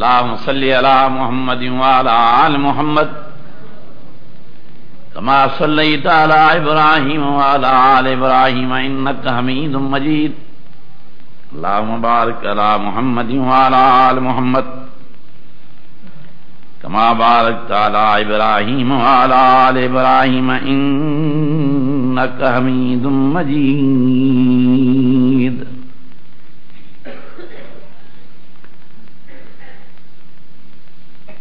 اللهم صل على محمد وعلى آل محمد كما صليت على إبراهيم وعلى آل إبراهيم إنك حميد مجيد اللهم بارك على محمد وعلى آل محمد كما باركت على إبراهيم وعلى آل إبراهيم إنك حميد مجيد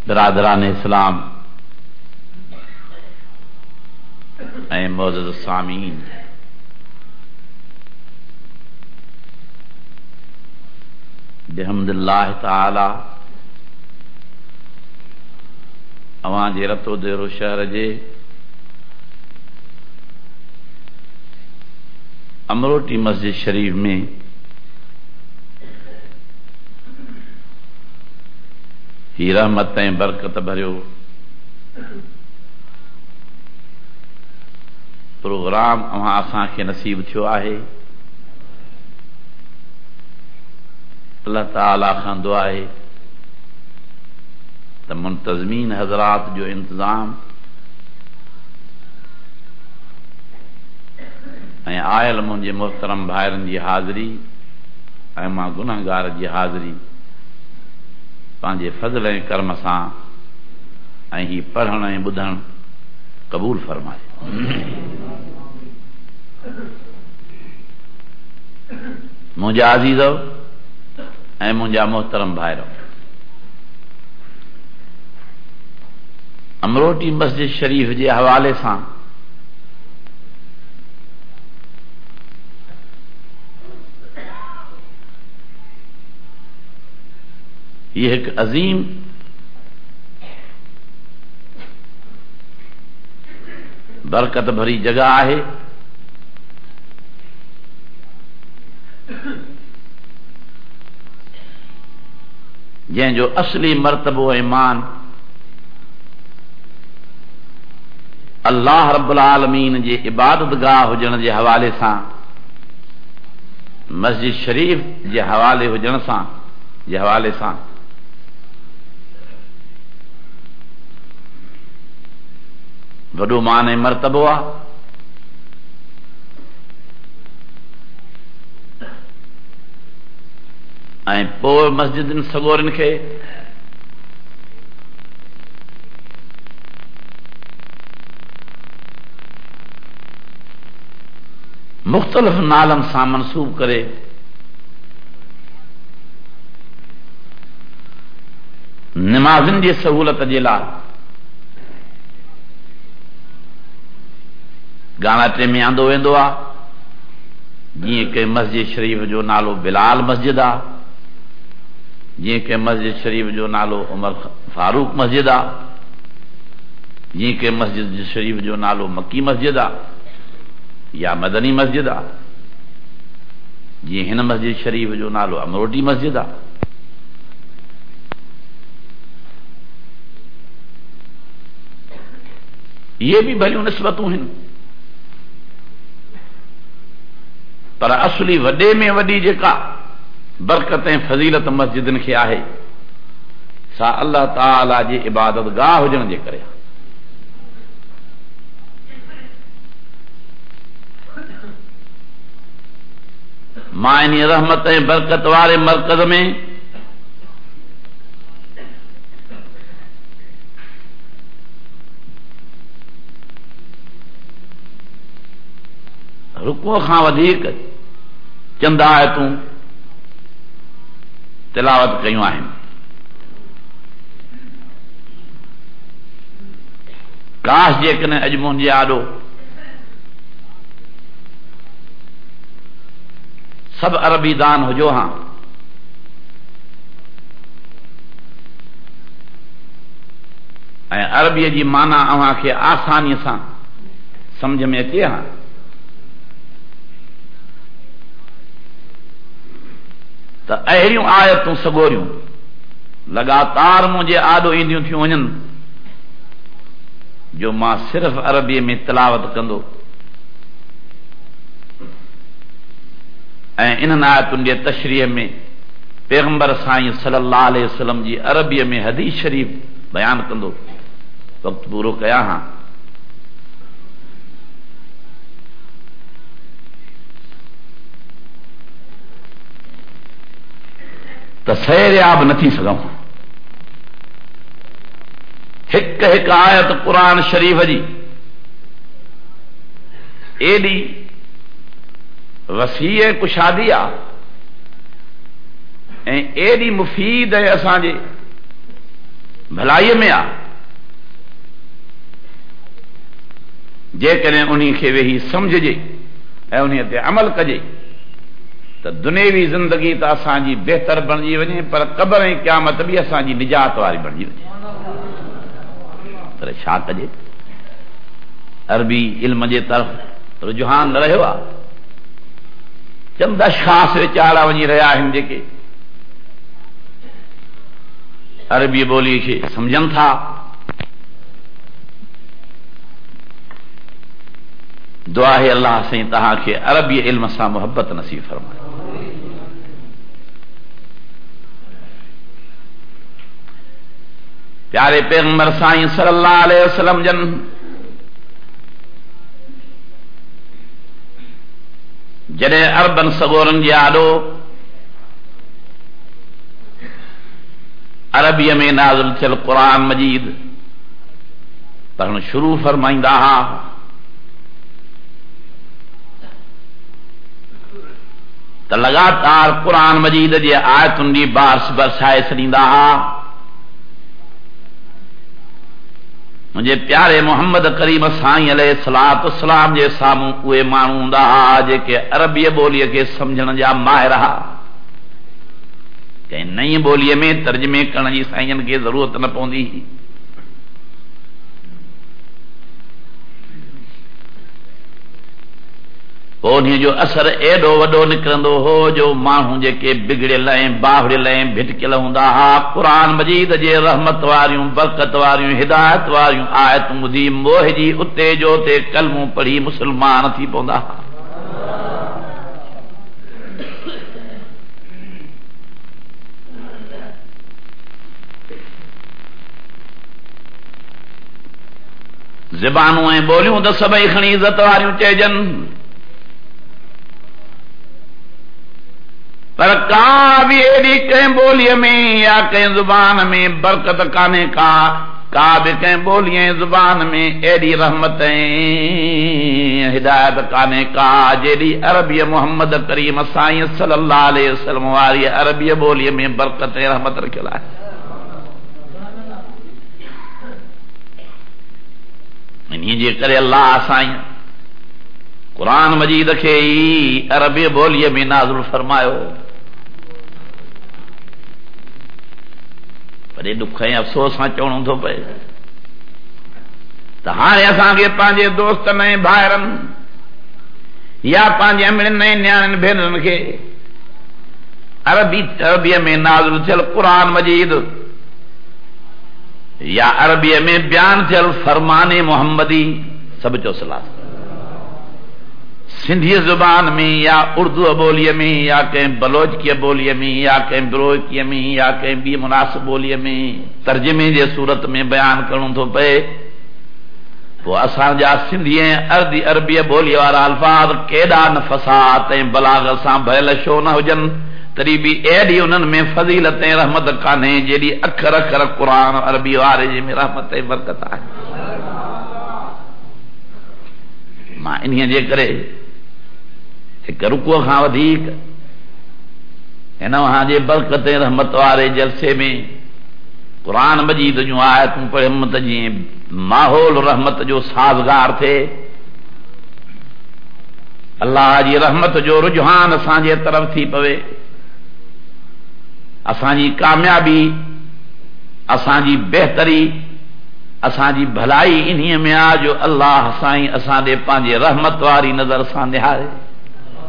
برادران اسلام، اے معزز سامین بحمد اللہ تعالی اوان جے رتو دیرو شہر جے امروٹی مسجد شریف میں رحمت برقت بھر پروگرام نصیب تھو اللہ تعالیٰ کھند منتظمین حضرات جو انتظام۔ آئل مجھے محترم بائرن کی جی حاضری۔ گنہگار کی جی حاضری۔ فضل کرم سات پڑھ بہت قبو فرمائے۔ عزیزا محترم بائرو امروٹ مسجد شریف کے حوالے سے یہ ایک عظیم برکت بھری جگہ ہے۔ جن جو اصلی مرتبو ایمان اللہ رب العالمین جی عبادت گاہ ہوجن کے حوالے سے مسجد شریف کے حوالے ہوجن سے حوالے سے وڈو وڈوانے مرتبہ مسجد سگوری مختلف نال منسوب کرمازن کے سہولت کے ل گانا ٹے میں آدھا جی کہ مسجد شریف نالو بلال مسجد ہے جی کہ مسجد شریف نالو عمر فاروق مسجد ہے جی کہ مسجد شریف نالو مکی مسجد آ۔ مدنی مسجد ہے مسجد شریف نالوں امروٹی مسجد ہے یہ بھی بڑی نسبت ہیں۔ پر اصلی وڈ میں ودی برکت فضیلت مسجد کی ہے سا اللہ تعالی جی کی عبادت گاہ ہوجن مائنی رحمت برقت والے مرکز میں۔ رکو چند آیتوں تلاوت کیوں کھن کاش کے اجبی آدھو سب عربی دان ہوجو ہاں۔ عربی جی مانا اوا کے آسانی سے سمجھ میں اچھی ہاں؟ تو اہن آیتوں سگور لگاتار مجھے آد عام صرف عربی میں تلاوت کند ان آیتن کے تشریح میں پیغمبر سائی صلی اللہ علیہ وسلم عربی میں حدیث شریف بیان کرو کیا ہاں تو سیریاب نتھی سگوں ایک آیت قرآن شریف جی۔ ایڈی وسیع کشادی آ۔ ایڈی مفید ہے اسانے جی بھلائی میں آ۔ جے کریں انہی کے وہی سمجھجے جی، اے انہی تے عمل کجے تو دنیوی زندگی تو اسان جی بہتر بنجی وجے، پر قبر ہیں قیامت بھی اسان جی نجات واری بنجی وجے۔ پر شاہ کجے عربی علم جے طرف رجحان نہ رہے چند اشخاص وچارا ونجی رہا ہیں جے کے۔ عربی بولی کے سمجھن تھا۔ دعا ہے اللہ سے تہا کہ عربی علم سا محبت نصیب فرمائے۔ پیارے پیغمبر سائیں صلی اللہ علیہ وسلم جن۔ جڑے اربن سگورن جی آڈو عربی میں نازل چل قرآن مجید۔ پڑھن شروع فرمائندہ ہاں۔ تو لگاتار قرآن مجید جی آیتن جی بارس برسائے سنیندہ ہاں۔ مجھے پیارے محمد کریم سائیں علیہ الصلوۃ والسلام جے ساموں کوئے مانوں دا جے کہ عربی بولی کے سمجھن جا ماہر ہا کہ نئی بولی میں ترجمے کرن جی سائیں کے ضرورت نہ پوندی جو اثر ایڈو وڈو نکرندو ہو جو مانو جے کے بگڑے لائیں باہر لائیں بھٹکل ہوندا ہا قرآن مجید جے رحمت واریوں برکت واریوں ہدایت واریوں آیت مدی موہ جی اتے جو تے کلموں پڑھی مسلمان تھی پوندا ہا زبانوں ہیں بولیوں تو سبئی کھنی عزت واریوں چیجن پر کا بھی ایڈی کہیں بولیے میں یا کہیں زبان میں برکت کانے کا کا بھی کہیں بولیے زبان میں ایڈی رحمتیں، ہدایت کانے کا۔ جیڑی عربی محمد کریم سائیں صلی اللہ علیہ وسلم واری عربی بولیے میں برکت رحمت رکھلا ہے انہیں جے جی کرے اللہ سائیں قرآن مجید کے عربی بولیے میں نازل فرمایو وڈے ڈکھ افسوس سان چوڑوں تو پے تو ہاں اصا کے دوست نئے بھائرن یا پانچے امڑ نیان بھیرن کے عربی عربی میں نازل چل قرآن مجید یا عربی میں بیان چل فرمان محمدی سب چو سلام سندھی زبان میں یا اردو بولیے میں یا کہیں بلوچ کی بولیے میں یا کہیں بروکی میں یا کہیں بھی مناسب بولیے میں ترجمے جے صورت میں بیان کروں تو پے وہ اساں جا سندھی اردی عربی بولی والا الفاظ کیڈا نفسات بلاغت سان بھل شو نہ ہوجن تری بھی ایڈی انہن میں فضیلت رحمت کانے جیڑی اکھر اکھر قرآن عربی وارے جی میں رحمت برکت ہے ماں انہیں جے کرے۔ ایک رکو خاں ودیک ان وہاں جے برکت رحمت والے جلسے میں قرآن مجید جو آیتوں پر ہمت جی ماحول رحمت جو سازگار تھے۔ اللہ جی رحمت جو رجحان اسان جے طرف تھی پوے۔ اسان جی کامیابی اسان جی بہتری اسان جی بھلائی، انہی میں آ جو اللہ سائیں اسان دے پانجے رحمت واری نظر سان نہارے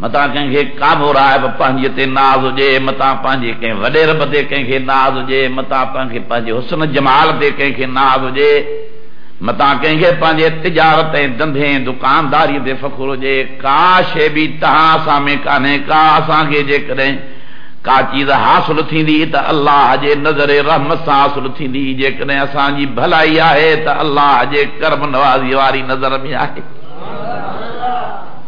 مت کہ قاب ر آبی ناز ہوج متے کڈے رب سے کھے ناز ہوج مت حسن جمال کے کنز ہوتا کن کے پانے تجارت دندے دکانداری سے فخر ہوا شی بھی تا سام کا جی کا چیز حاصل تھی تو اللہ نظر رحمت سے حاصل جی ابائی ہے تو اللہ کرب نوازی والی نظر میں آئے۔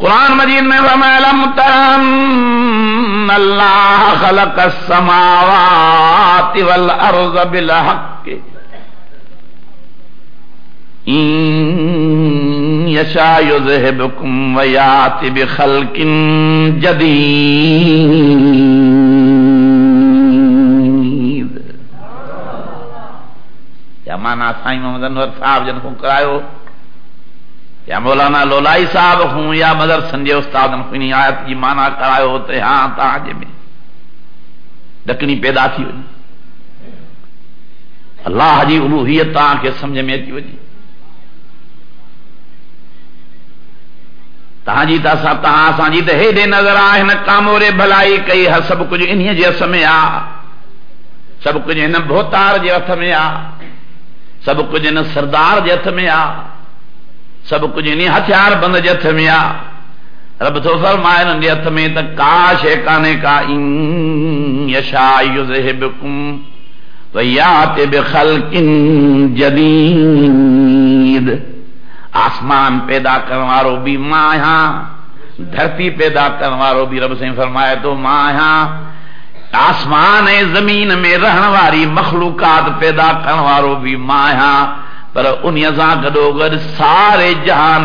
قرآن مجید میں وَمَلَمْ تَرَنَّ اللَّهَ خَلَقَ السَّمَاوَاتِ وَالْأَرْضَ بِالْحَقِّ۔ يشاء يذهبكم وياتي بخلق جديد یا مانا سائیں محمد انور صاحب جن کو کرایو یا مولانا لولائی صاحب ہوں یا مدر سنجے استاد انخوینی آیت کی مانا کرایو ہوتے ہاں تاجے میں۔ ڈکنی پیدا تھی ہوئی اللہ جی الوحیت تاں کے سمجھ میں تھی ہوئی تہاں تا سب تہاں اساں جی تے ہیڈے نظر آئے نہ کامورے بھلائی کئی ہر سب کچھ انہی جے جی ہس میں آ۔ سب کچھ ان بھوتار جے ہتھ میں آ۔ سب کچھ ان سردار جے ہتھ میں آ۔ سب کچھ ان جی ہتھیار بند جے ہتھ میں آ۔ رب تو فرمائے ان جے ہتھ میں تے کاش ہے، کانے کا ان یشاء یذہبکم ویات بخلق جدید۔ آسمان پیدا کرنوارو بھی ماں یہاں، دھرتی پیدا کرنوارو بھی رب سے فرمایا تو ماں یہاں۔ آسمان زمین میں رہن واری مخلوقات پیدا کرنوارو بھی ماں یہاں۔ پر انیا گڈو گڈ سارے جہان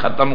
ختم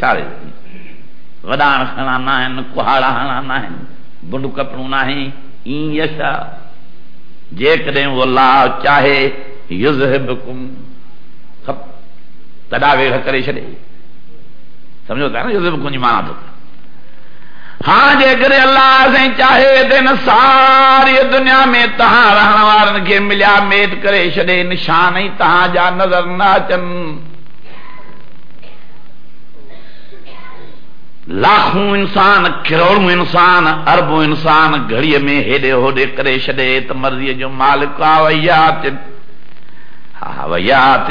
اشارے غدار ہلانا ہے کہاڑا ہلانا ہے بنڈو کپڑونا ہے یشا، جے کریں وہ اللہ چاہے، یذہبکم۔ خب، تداوے کرے چھڑے۔ سمجھو تھا نا، یذہبکم جی ایمان آتا ہاں جے کرے اللہ سے چاہے، دن ساری دنیا میں تہاں رہن کے ملیا میٹ کرے چھڑے، نشان ہی تہاں جا نظر نہ چن۔ لاکھوں انسان، کروڑوں انسان، اربوں انسان گھڑی میں ہیڈے ہوڈے کرے چھڈے تو مرضی جو مالک آویات آویات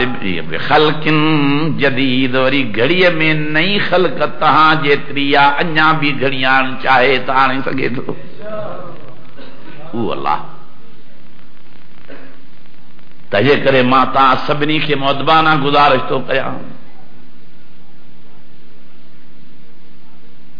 جدید وری گھڑیے میں نئی خلق تہاں جیتری، یا بھی گھڑیاں چاہے تہاں سکے تو۔ او اللہ۔ تجھے کرے ماں سبنی کے مدبانہ گزارش تو کیا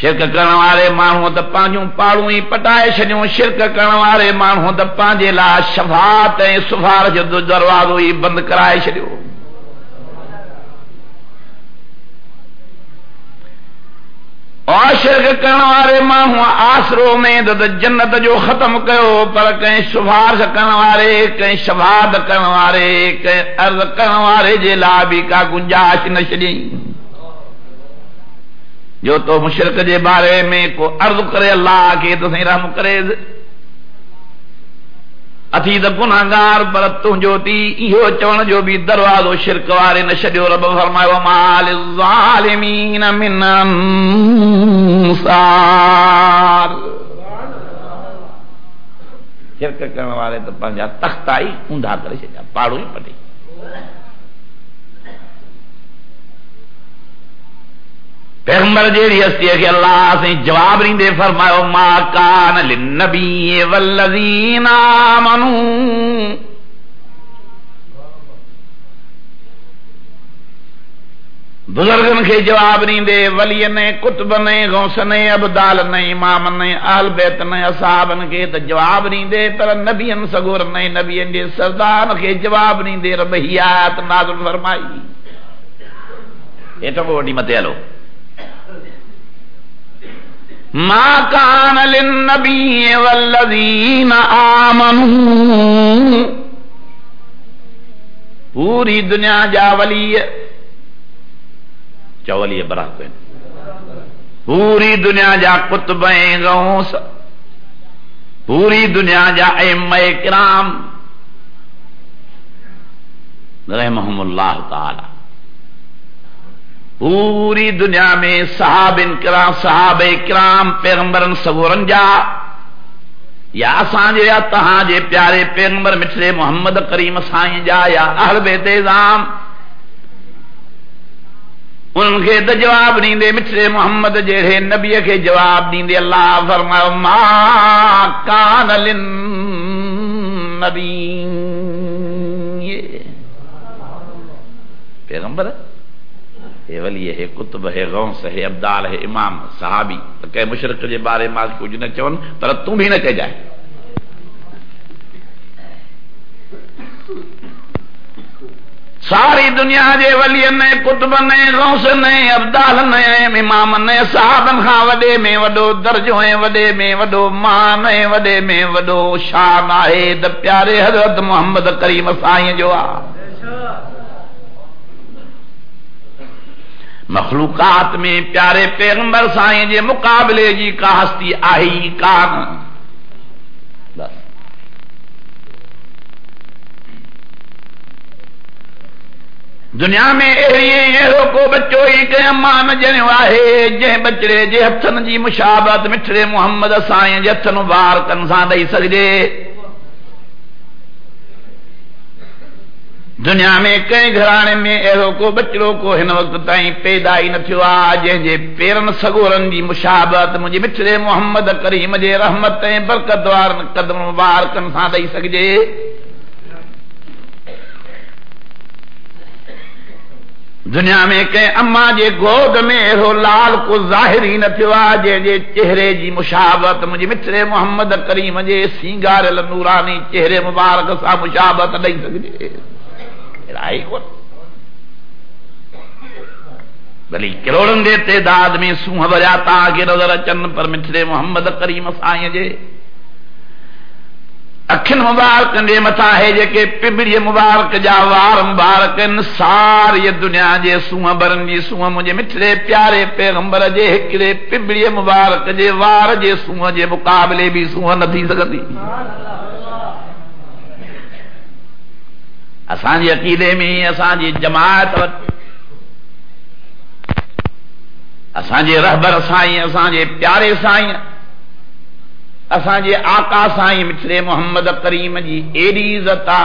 شرک کرنے والے مانو د پانجوں پاڑوں ہی پٹائے چھڈیوں شرک کرنے والے مانو د پانجے لا شفاعت اے سفارش جو دروازو ہی بند کرائے چھڈیو اور شرک کرنے والے مانو آسرو میں د جنت جو ختم کیو پر کہیں سفارش کرنے والے، کہیں شفاعت کرنے والے، کہیں عرض کرنے والے جے لا بھی کا گنجائش نہ چھڈیئیں جو تو مشرق جے بارے میں کو عرض کرے اللہ کے تو سہی رحم کرے۔ اتھی د گناہگار پر تجھو تی ایو چون جو بھی دروازو شرک وارے نہ رب فرمایا مال الظالمین من انصار۔ شرک کرنے والے تو پنجا تختائی اوندا کرے چھڈیا پاڑو ہی پڑی پیغمبر جیڑی ہستی ہے کہ اللہ سے جواب نہیں دے فرمایا، ما کان للنبی والذین آمنوا بزرگن کے جواب نہیں دے، ولی نے کتب نے، غوث نے، ابدال نے، امام نے آل بیت نے اصحابن کے تو جواب نہیں دے، پر نبیین سگور نے نبیین دے سردان کے جواب نہیں دے ربحیات نازل فرمائی۔ یہ تو بڑی متے لو ما کان للنبی والذین آمنوا. پوری دنیا جا ولی چولی برات پوری دنیا جا کتب غوث پوری دنیا جا ائمہ کرام. رحمہم اللہ تعالی. پوری دنیا میں صحاب کرام صحاب کرام، پیغمبرن سگورن جا یا اسان جے تہاں جے پیارے پیغمبر مٹھڑے محمد کریم سائیں جا یا اہل بیت نظام ان کے تو جواب نہیں دے مٹھڑے محمد جڑے نبی کے جواب نہیں دے۔ اللہ فرمایا ما کان للنبی۔ پیغمبر ہے ولی ہے کتب ہے، غوث ہے ابدال ہے، امام، صحابی۔ تو کہ مشرق کے بارے میں کچھ نہ چون پر تم بھی نہ کہہ جائے۔ ساری دنیا جے ولی نے کتب نے، غوث نے، ابدال نے، امام نے، صحابن خان وڈے میں وڈو درجو ہے وڈے میں وڈو مان ہے وڈے میں وڈو شان ہے د پیارے حضرت محمد کریم سائیں جو آ مخلوقات میں پیارے پیغمبر سائیں جے مقابلے جی کا ہستی آہی کان بس۔ دنیا میں اہڑو کو بچو ہی کہ امان جن واہے، جے بچڑے، جے ہتھن جی مشابت مٹھڑے محمد سائیں جے ہتھن وار کن سان دئی سکجے دنیا میں کئی گھرانے میں اہڑو کو بچڑو کو ہن وقت تائیں پیدا ہی نہ تھیو آ جے پیرن سگورن جی مشابت مجھے مٹھڑے محمد کریم جے رحمت برکت دوار قدم مبارک کن سان دئی سکجے۔ دنیا میں کہ اما جے گود میں اہو لال کو ظاہر ہی نہ تھیو جے جے چہرے جی مشابت مجھے مٹھڑے محمد کریم جے سینگار نورانی چہرے مبارک سا مشابت نہیں سکجے۔ رائی بلی کروڑن دے تعداد میں سوہ بجاتا کہ نظر چن پر مٹھڑے محمد کریم سائیں جے اکھن مبارک دے متا ہے جے کہ پبڑی مبارک جا وار مبارک سار یہ دنیا جے سوہ برن جی سوہ مجھے مٹھڑے پیارے پیغمبر جے ہکڑے پبڑی مبارک جے وار جے سوہ جے مقابلے بھی سوہ نہ تھی سکتی اسان جی عقیدے میں اسان جی جماعت اسان جی رہبر سائیں اسان جی پیارے سائیں اسان جی آقا سائیں مصرے محمد کریم جی ایڈی عزت آ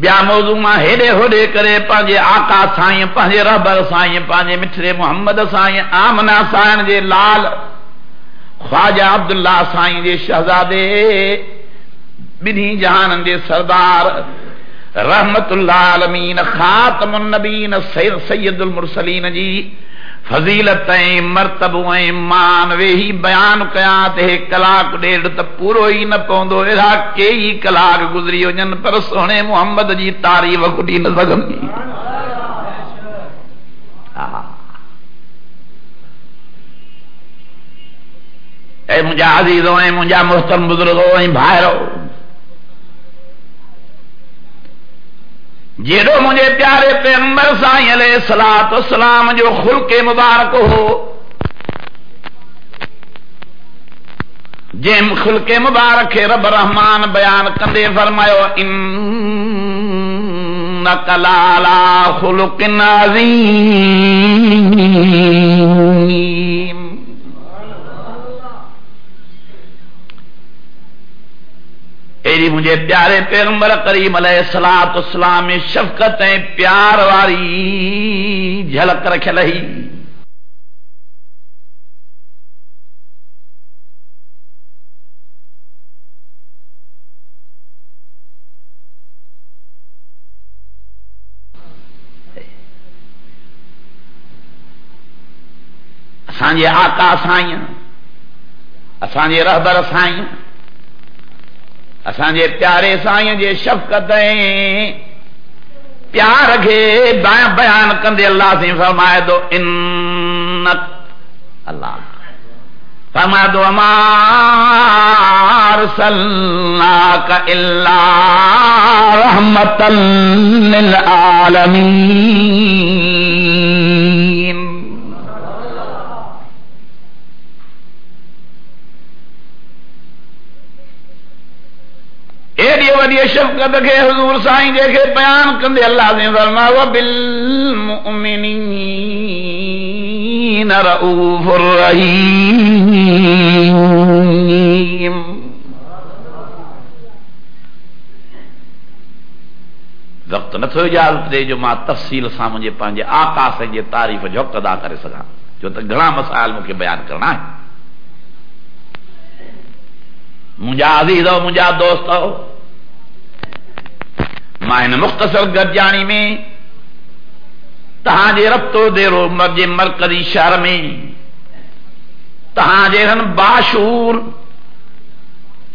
بیا موضوع ماں ہیڈے ہوڈے کرے، پانجے آقا سائیں، پانجے رہبر سائیں، پانجے مٹھڑے محمد سائیں، آمنا سائن جے لال خواجہ عبداللہ سائیں، جے شہزادے بنی جہان دے سردار رحمت اللہ عالمین، خاتم النبین سید سید المرسلین جی فضیلت مرتب مان وہی بیان کیا تے کلاک ڈیڑھ تے پورو ہی نہ پوندو۔ اڑا کئی کلاک گزری وجن پر سونے محمد جی تعریف کڈی نہ سگندی اے مجھا عزیزوں، اے مجھا محترم بزرگوں، اے بھائرو جیڑو مجھے پیارے پیغمبر سائیں علیہ الصلوۃ والسلام جو خلق مبارک ہو، جیم خلق مبارک رب رحمان بیان کندے فرمایا ان انك لعلى خلق عظيم ایڈی مجھے پیارے پیغمبر کریم علیہ السلام اسلام شفقت پیار واری جھلک رکھ لہی۔ اسانجے آقا سائیں اسانجے رہبر سائیں اسانجے پیارے سائیں جے شفقت پیار کے بیان کندے اللہ سے فرمائے دو ان اللہ۔ فرمائے دو امار سلناک الا رحمتا للعالمین۔ ایڈی وڈی شفقت کے حضور سائیں جے کے بیان کندے اللہ نے فرما و بالمؤمنین رؤوف الرحیم وقت نٿو اجازت دے جو ماں تفصیل سان مجھے پانجے آقا سے جے تعریف جو ادا کرے سکاں، جو تو گھنا مسائل مجھے بیان کرنا ہے۔ مجھا عزیز ہو مجھا دوست ہو میں مختصر گرجانی میں، تہاں جے ربطو دے رو مرجے مرکزی شہر میں، تہاں جے ہن باشور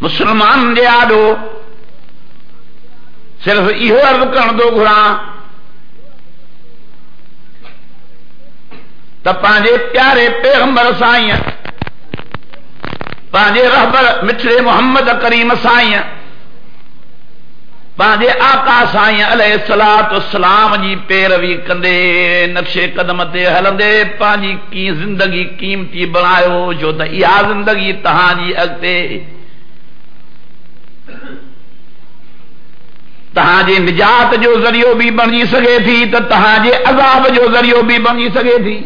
مسلمان دے آڈو صرف ایہو عرض کرن دو گھراں، تا پانجے پیارے پیغمبر سائیں، پانجے رہبر مٹھڑے محمد کریم سائیں۔ پانجے آقا سائیں علیہ الصلوۃ والسلام جی پیروی کندے، نقشے قدم تے ہلندے پانجی کی زندگی قیمتی بنایو جو تے ایا زندگی تہاں جی اگتے۔ تہاں جی نجات جو ذریعہ بھی بنجی سگے تھی تو تہاں جی عذاب جو ذریعہ بھی بنجی سگے تھی۔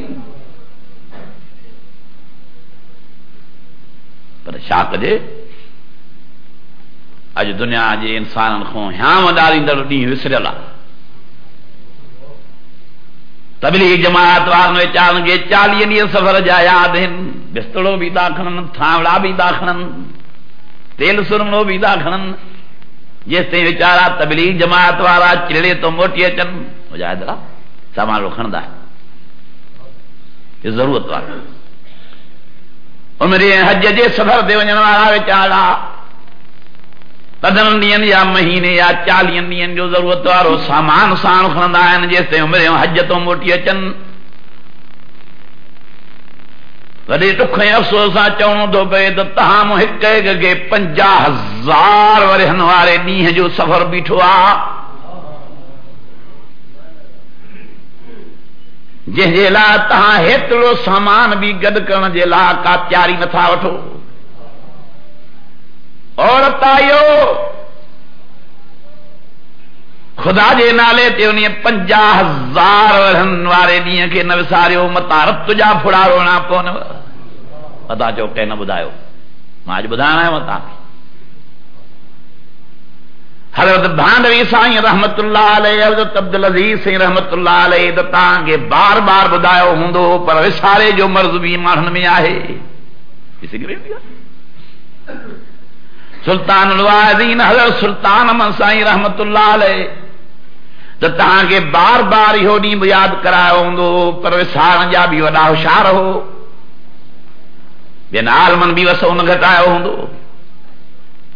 پر شاک جے اج دنیا جی جے انسان کو ہیام ڈالندڑ ڈی وسرلا تبلیغ جماعت وارن چالن گے چالیہ ڈی سفر جا یاد ہیں بستڑو بھی داکھنن تھاوڑا بھی داکھنن تیل سرمڑو بھی داکھنن جس تے وچارا تبلیغ جماعت والا چڑے تو موٹی اچن۔ مجاہد را سامان رکھن دا۔ یہ ضرورت والا عمر حج جے سفر دے ونجن والا وچارا تدنین یا مہینے یا چالینین جو ضرورت وارو سامان سان خندائن جیسے عمرے حجتوں موٹی چن کدی افسوس افسوسا چونو دو پے دتہا محکے گگے پنجا ہزار ورہن وارے ڈیہ جو سفر بیٹھوا جہ جے لا تہا ہیتلو سامان بھی گد کرن جے لا کا تیاری نتھا وٹھو اور تائیو خدا جے نالے تے انہیں پنجا ہزار ورہنوارے دیئے کہ نو سارے ہو مطارب تجا پھڑا رونا پون پتا چوکے نہ بدایو ماج بدانا ہے مطارب حضرت بھانڈوی سائیں رحمت اللہ علیہ، حضرت عبدالعزیز سائیں رحمت اللہ علیہ دتاں کے بار بار بدایو ہوندو پر وسارے جو مرض بھی مانن میں آئے۔ کسی گرے نہیں سلطان الوادین حضرت سلطان منسائی رحمت اللہ علیہ۔ تو تہاں کے بار بار ہی ہوڈی یاد کرائے ہوں دو پر وسان جا بھی وڈا ہوشار ہو۔ بنال من بھی وسون گھٹائے ہوں۔ دو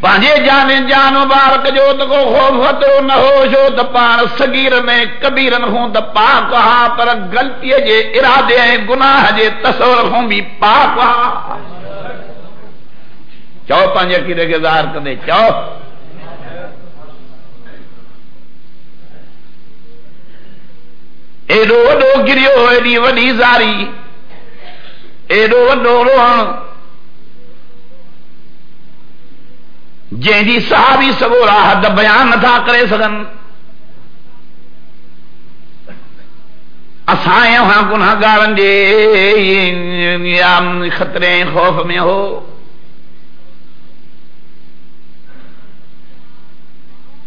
پانجے جانے جان مبارک جو تو کو خوف خطرو نہ ہو شو تو پان صغیر میں کبیرن ہوں تو پاک ہاں پر غلطی جے ارادے ہیں، گناہ جے تصور ہوں بھی پاک ہاں چاو پانجے کی کے ظاہر کر چاو ایڈو وڈو گریو ایڈی وڈی زاری، ایڈو وڈو روحن جن کی صحابی سگو راحت بیان نہ کرے سکن اسائیں وہاں گناہ گارن جی، جے خطرے خوف میں ہو۔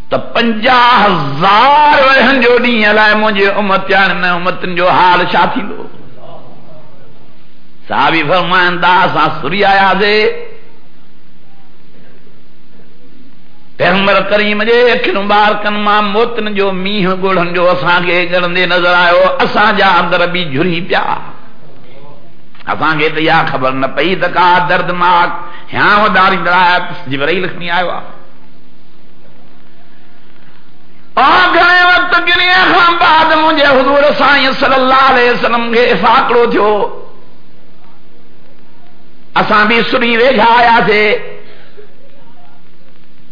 تو پنجا ہزار ورہن جو ڈی لائے مجھے امت جان امتن جو حال شا تھی لو۔ صحابی فرمائن دا سا سری آیا دے۔ پیغمبر کریم جے اکھن مبارکن ماں موتن جو میہ گڑھن جو اساں کے گڑندے نظر آئے اساں جا اندر بھی جھری پیا۔ اساں کے تے یا خبر نہ پئی تکا درد ماک ہاں وہ داری درایا جبرائیل لکھنی آئے وا گھنے وقت گنی خان بعد مجھے حضور سائیں صلی اللہ علیہ وسلم کے فاقڑو تھو اساں بھی سنی ویجھا آیا تھے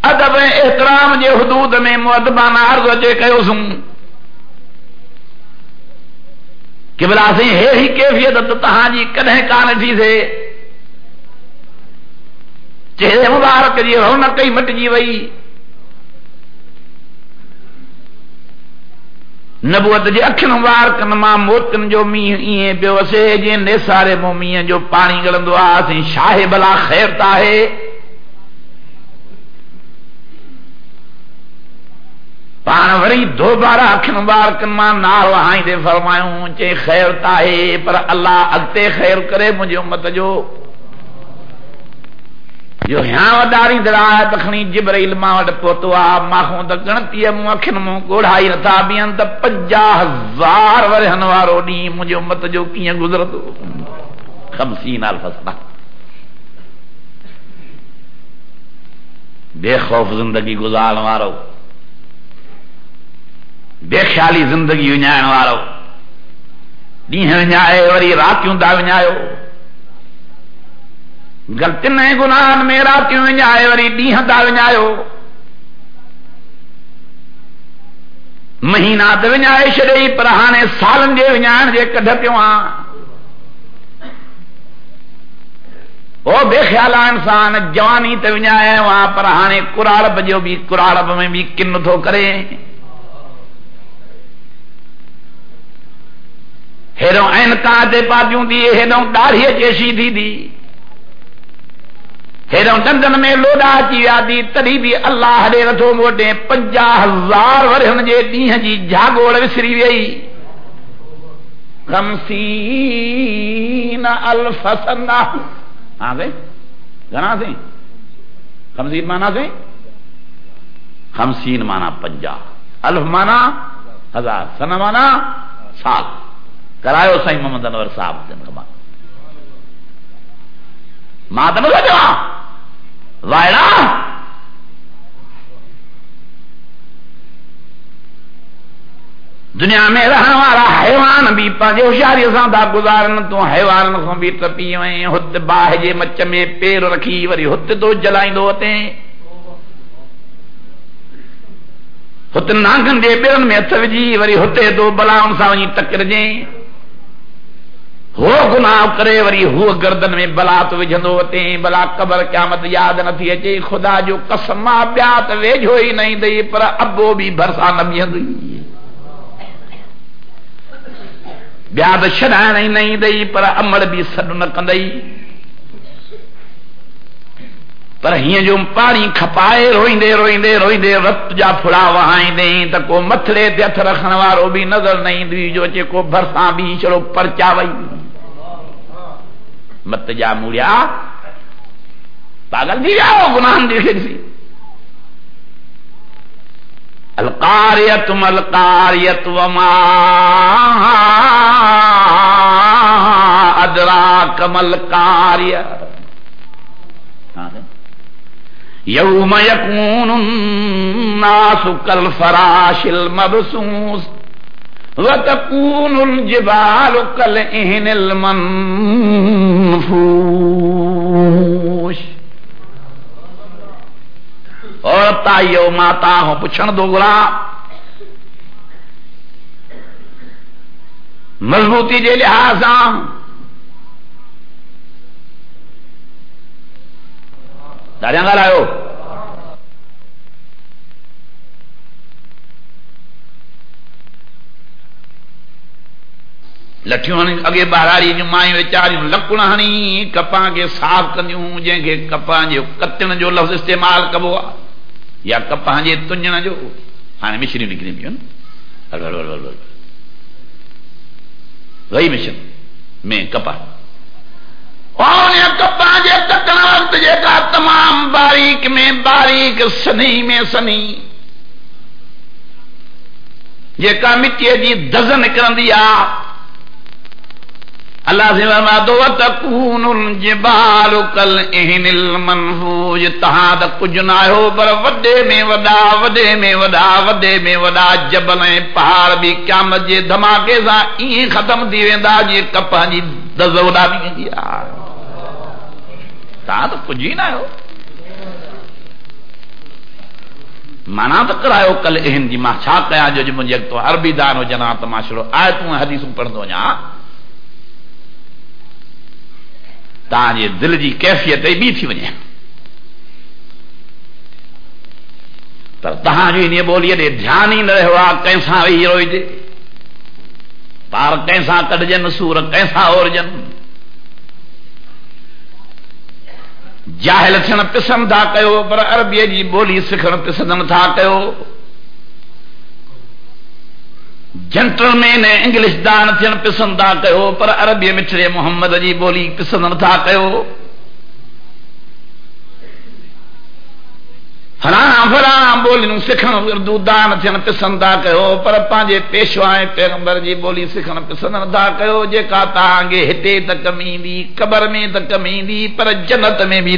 ادب احترام جے حدود میں مدبانہ عرض اچے کہو سوں کہ بلا سی ہے ہی کیفیت، تو تہاں جی کدیں کان تھی سے۔ چہرے مبارک جی رونق ہی مٹ جی وئی۔ نبوت جی اکھن مبارک ماں موتن جو می ایے پیو وسے جن سارے مومی جو پانی گلندو آ سی شاہ بلا خیر تا ہے۔ پان وری دوبارہ اکھن مبارکن ماں نال وہاں دے فرمایوں چے خیر تا ہے پر اللہ اگتے خیر کرے مجھے امت جو۔ جو ہاں وداری درا تخنی جبرائیل ما وٹ پوتو آ ما ہوں ت گنتی مو اکھن مو گوڑھائی نتا بیان ت 50000 ورہن وارو ڈی مجھے امت جو کیاں گزرتو۔ 50 الف سنہ بے خوف زندگی گزار وارو بے خیالی زندگی ونجائن والو۔ ڈیہ ونجائے وری راتیوں دا ونجاؤ غلطی نے گناہ میں راتیوں ونجائے وری ڈیہ دا ونجاؤ مہینہ تے ونجائے شرعی پر ہانے سالن جے ونجائن جے کڈھ پیو ہاں او بے خیالا انسان، جوانی تے ونجائے وہاں پر ہانے قرارب جو بھی قرارب میں بھی کن تھو کرے۔ ہیرو اینکاں تے پابیوں دی ہیرو داڑھی چیشی تھی دی۔ ہیرو دندن میں لوڈا چی دی تری بھی اللہ دے رتھو موٹے، پنجا ہزار ورہن جے دیہ جی جاگوڑ وسری وئی۔ خمسین الف سنہ۔ ہاں دے گنا دے خمسین مانا دے خمسین مانا پنجا۔ الف مانا ہزار، سنہ مانا سال کرایو سائی محمد انور صاحب دن کما ماں۔ تو نہ وائڑا دنیا میں رہن والا حیوان بھی پانچے ہوشیاری سان گزارن تو حیوان کو بھی تپی وئیں ہت باہ جے مچ میں پیر رکھی، وری ہت تو جلائیں دو ہوتے ہت نانگن دے بیرن میں ہتھ وجھی وری ہتے تو بلا ان سا ونی ٹکر جیں۔ ہو گناہ کرے وری ہو گردن میں بلا تو وجھندو وتے بلا قبر قیامت یاد نہ تھی اچے خدا جو قسم بیات ویجھو ہی نہیں دئی پر ابو بھی بھرسا نہ بیندی بیات شڑائن ہی نہیں دئی پر عمل بھی سڈ نہ کندئی۔ پر ہیئں جو پانی کھپائے، روئندے روئندے روئندے رت جا پھڑا وہاں دے کو متھڑے تے ہتھ رکھن وارو بھی نظر نہیں دی، جو چے کو بھرساں بھی چلو پرچا وئی مت جا موریا۔ پاگل دی جاؤ، گناہ دیکھے سی القاریت ملقاریت وما ادراک ملقاریت یوم یکون الناس کالفراش المبسوس۔ وتكون الجبال كالإهن المنفوش۔ اور تائیو ماتا ہوں پچھن دو گلا۔ مضبوطی جے لحاظ داریاں گل آئے لٹھیوں اگے بہراری جو جی مائیں وچاریوں لکڑ ہنی، کپاں کے صاف کندیوں جن کے کپاں جو کتن جو لفظ استعمال کبو یا کپاں جے تنجن جو ہاں مشری نکلی پیوں وہی مشن، میں کپاں۔ کپا کپاں جے کتن وقت جے کا تمام باریک میں باریک سنی میں سنی۔ جے کا مٹی جی دز نکرندی آ اللہ سے فرما دو تکون الجبال کل اہن المنفوج تہاں دا کچھ نہ ہو، پر وڈے میں وڈا، وڈے میں وڈا، وڈے میں وڈا۔ جبل پہاڑ بھی قیامت جے دھماکے سا این ختم دی ویندا، جے کپاں جی دزوڑا بھی ویندی تہاں تو کچھ ہی نہ ہو۔ مانا تو کرایو، کل اہن جی ماں چھا کیا جو جی مجھے تو عربی دان ہو جنا تو ماشاءاللہ آیتوں حدیثوں پڑھندو نا تاجے دل کی کیفیت بی تھی وجے پر تہاں جی جو انہیں بولیے دے دھیان ہی نہ رہا کیسا وہی روئی دے۔ پار کیسا کٹ جن سور کیسا اور جن جاہل تھن پسند تھا کہو پر عربی جی بولی جنٹل مین انگلش دان تھن پسند تھا کہو پر عربی مٹھڑے محمد جی بولی پسند تھا کہو فلاں فلاں بولی سکھن اردو دان تھن پسند پیشوائے پیغمبر جی بولی سکھن پسند تھا کہو جیکا تانگے ہتے تک کمیندی قبر میں تک کمیندی پر جنت میں بھی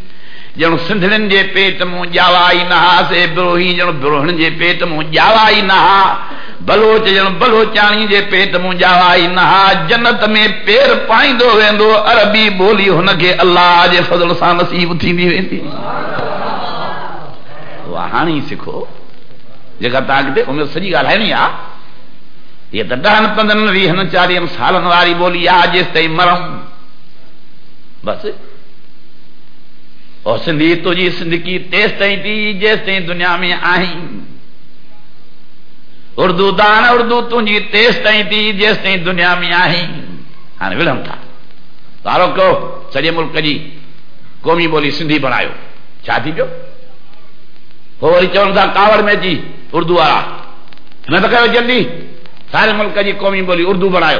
جن سندھلن جے پیٹ موں جاوائی نہا سے بروہی جن بروہن جے پیٹ موں جاوائی نہا بلوچ جن بلوچانی جے پیٹ موں جاوائی نہا جنت میں پیر پائیں دو پائندو دو عربی بولی ہونا کے اللہ جے فضل سا نصیب تھی بھی تھیندی ویندی وہانی سکھو جگہ تاگتے امیر سجی گال ہے نہیں آ یہ تو ڈہن پندرن ویہن چالیہن سالن واری بولی آ جس مرم بس ہے اور سندھی تجھی زندگی تیز تھی تھی جیس تھی دنیا میں آئیں۔ اردو دان اردو تجھی تیز تھی تھی جیس تھی دنیا میں آئیں۔ ہاں ولم تھا۔ تارو کو سجے ملک جی قومی بولی سندھی بناؤ چھاتی پیو ہو وری چون تھا کاوڑ میں جی اردو آ نہ تو کہو جلدی، سارے ملک جی قومی بولی اردو بناؤ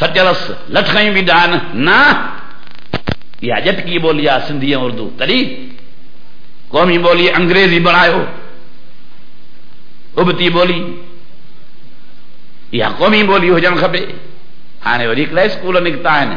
سترس لٹکیں ڈان نہ یہ جٹکی کی بولیا سندھی اردو تری قومی بولی، انگریزی بڑھاؤ ابتی بولی۔ یا قومی بولی ہوجن کھپے ہاں وری کلا اسکول نکتا ہے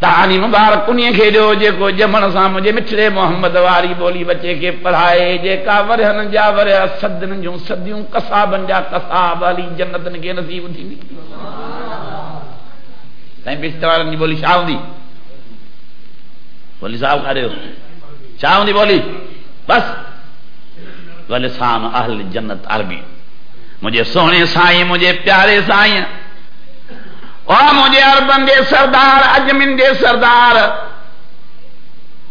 تانی مبارک انہیں کے جو جے کو جمن سا مجھے مٹھڑے محمد واری بولی بچے کے پڑھائے، جے کا ورہن جا ورہ صدن جو صدیوں قصابن جا قصاب علی جنتن کے نصیب تھی۔ تائیں بستوارن جی بولی، شاہ دی۔ بولی صاحب کھا رہے ہو۔ شاہ دی بولی۔ بس۔ ولسان اہل جنت عربی۔ مجھے سونے سائیں، مجھے پیارے سائیں۔ اور مجھے اربن دے سردار، اجمن دے سردار۔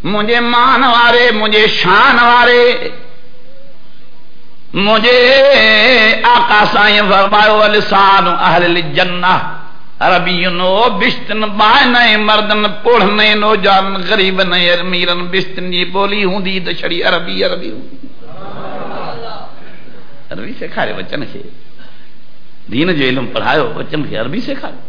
مجھے مان وارے، مجھے شان وارے۔ مجھے آقا سائیں فرماؤ لسان اہل جنہ عربی نو بشتن بائنے مردن پوڑھنے نو جان غریب نے بشتن جی بولی ہوں دی دشڑی عربی عربی ہوں عربی سے کھارے بچن کے۔ دین جو علم پڑھائے ہو، بچن کے عربی سے کھارے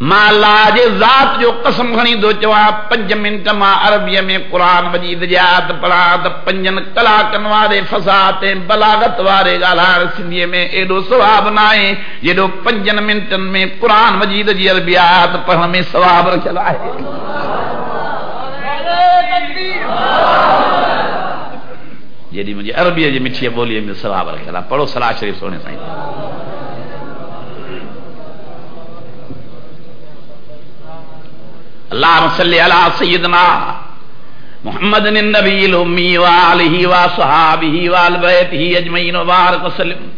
ما لاج ذات جو قسم گھنی دو چوا، پنج منٹ ما عربی میں قرآن مجید جات پرات پنجن کلا کنوارے فساتے بلاغت وارے گالار سندھیے میں ایڈو ثواب نائے جیڈو پنجن منٹن میں قرآن مجید جی عربیات پڑھ میں ثواب رکھلا ہے جیڈی مجھے عربی جی مٹھیے بولیے میں ثواب رکھلا پڑھو صلاح شریف سونے سائیں۔ اللہ صلی علی سیدنا محمد النبی الامی وآلہ وصحابہ والبیتہ اجمعین وبارک وسلم.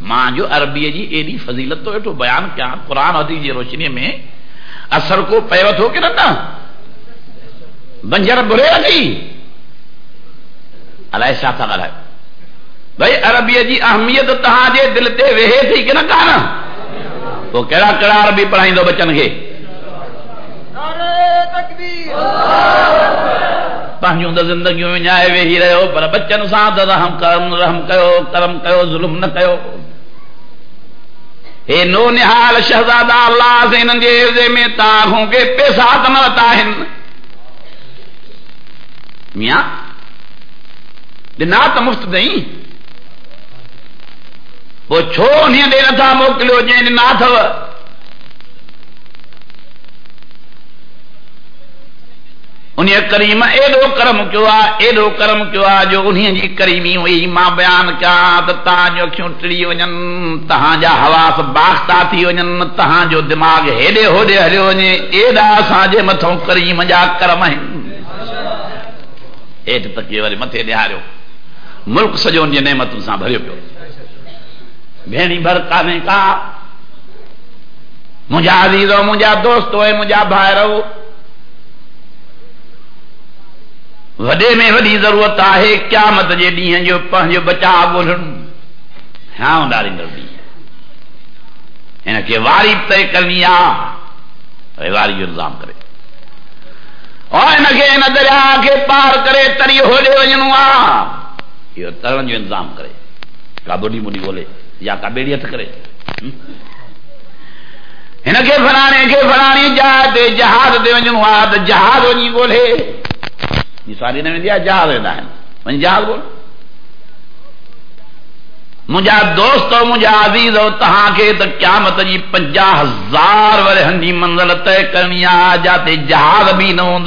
ماں جو عربی جی ایڈی فضیلت تو ہے بیان کیا؟ قرآن حدیث روشنی میں اثر کو پیوت ہو کے رہنا بنجر برے جی علیہ ساتھ ہے بھائی عربی جی اہمیت تہاں جے دلتے وہے تھی کہ نہ کہنا وہ کہڑا کہڑا عربی پڑھائیں دو بچن کے پہنجوں دا زندگیوں میں جائے وے ہی رہو پر بچہ نو ساتھ ہم کرم رحم کہو کرم کہو ظلم نہ کہو اے نو نحال شہزادہ اللہ سے انجیز میں تار ہوں گے پہ ساتھ مرتا ہن میاں دنات مفت نہیں وہ چھو نہیں دینا تھا موکلو جین ناتھ انہیں کریم ایڈو کرم کیوا اے دو کرم کیوا جو انہیں جی کریمی ہوئی ماں بیان کیا دتا جو اکھیوں ٹڑی ونجن تہاں جا حواس باختا تھی ونجن تہاں جو دماغ ہیڈے ہو دے ہلے ونے ایڈا دا ساجے متھوں کریم جا کرم ہیں۔ اے تکیے والے ہارے ہو ملک سجو ان جی نعمت سان بھریو پیو۔ بھینی بھر کانے کا۔ مجھا عزیز ہو مجھا دوست ہوئے مجھا بھائرو وڈے میں وڈی ضرورت آہے کیا جے ڈی جو پہنجو بچا بولن ہاں انداری نردی ہیں یعنی کہ واری طے کرنی آ واری جو الزام کرے۔ اور ان کے ان دریا کے پار کرے، تری ہو جو وجنو آ، یہ ترن جو انتظام کرے۔ کابڑی منی بولے، یا کابیڑیت کرے۔ یعنی ان کے فرانے کے فرانے جہاد دے جہاد دے وجنو آ جہاد ونی بولے۔ نصاری نے دیا جہاد ہے میں جہاد بول۔ مجھا دوستو مجھا عزیز ہو تہاں کے تو کیا متری جی پنجا ہزار ورے ہنڈی منزل طے کرنی آ جاتے، جہاز بھی نہ ہوں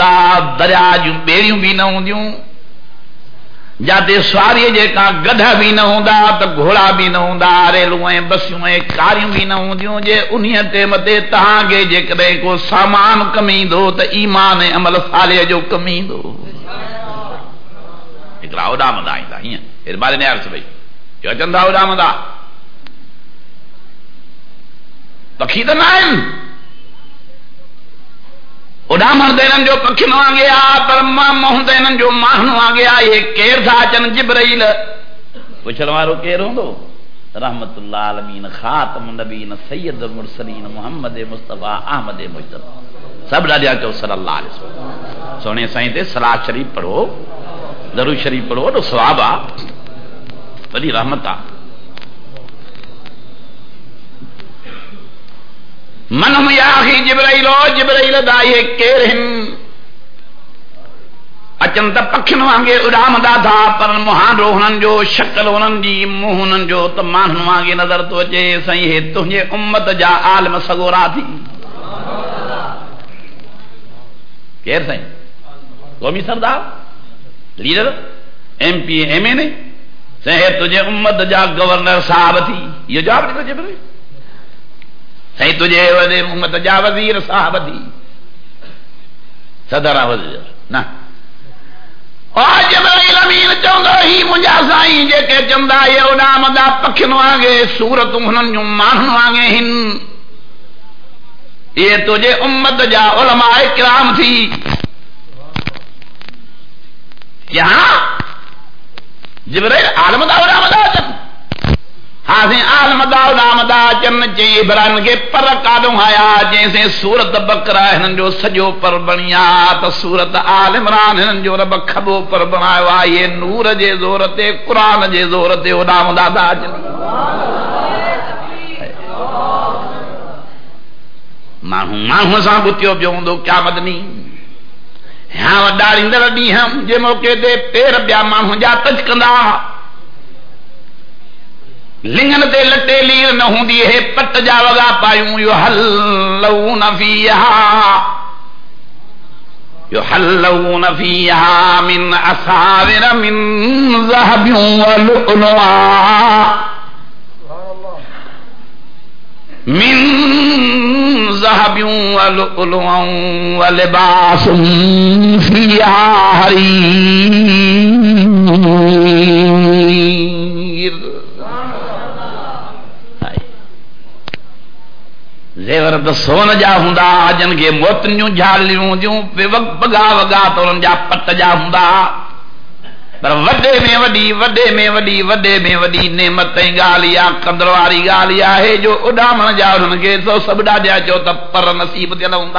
دریا جو بیریوں بھی نہ ہوں دیوں جاتے سواری جے کا بھی نہ ہوں تو گھوڑا بھی نہ ہوندا، ریلویں بسیویں کاریوں بھی نہ ہوں جے انہی متے تہاں کے جے کو سامان کمی دو تو ایمان عمل صالح جو کمی دو۔ اکرا اوڈا مدا ہی دا اڈامردینن جو پکھنو آگیا برمہ مہدینن جو مہنو آگیا یہ کیر تھا چن جبرائیل پچھلوارو کیر ہوں دو رحمت اللہ عالمین خاتم نبین سید المرسلین محمد مصطفیٰ احمد مجدد سب ڈالیا کہو صلی اللہ علیہ وسلم سونے سائیں تے صلاح شریف پڑھو درو شریف پڑھو تو سواب آ فلی رحمت آ آ یا جبرائیل جبرائیل دا یہ کیر ہن اچن تو پکھن وانگے اڑام دا تھا پر مہانڈو ہنن جو، شکل ہنن جی منہ ہنن جو، تو مانن وانگے نظر تو اچے سائیں ہے تجھے امت جا عالم سگورا تھی۔ کیر سائیں۔ قومی سردار، leader, M P, M A نے، سائیں تجھے امت جا گورنر صاحب تھی۔ یہ جواب نہیں تو جبرائیل۔ سائیں تجھے امت جا وزیر صاحب تھی صدر وزیر نہ جبرائیل امین چوندا ہی منجا سائیں، جے کہ چندا یہ اونام دا پکھن وانگے صورت ہنن جو مان وانگے ہن۔ یہ تجھے امت جا علماء کرام تھی۔ یہاں جبرائیل عالم دا اونام دا۔ چن ہاں عالم دا اونام چن چے بران کے پر کادوں آیا، جیسے سورت بکرا ہن جو سجو پر بنیا، تو سورت آل عمران ہن جو رب کھبو پر بنایا یہ نور جے زور تے قران جے زور تے اونام دا دا چن ماہوں ماہوں سان بوتیو بیوندو کیا مدنی۔ ہاں وڈاڑیندڑ ڈیہم جے موقع تے پیر بیا ماہوں جا تج کندا۔ لنگن دے لٹے لیر نہ ہوں ہے، پٹ جا وگا پایوں یو حلون فیہا۔ یو حلون فیہا من اصابر من ذہب ولؤلؤا من ذهب ولؤلؤا ولباس فيها حرير زیور تو سون جا ہوں جن کے موتنیوں جھالیوں جو بگا وگا تو ان جا پٹ جا ہوں پر وڈے میں وڈی، وڈے میں وڈی، وڈے میں وڈی نعمت گالیا قدر والی گالیا ہے جو اڈامن جا ان کے تو سب ڈا ڈاڈیا چو تو پر نصیب دل ہوں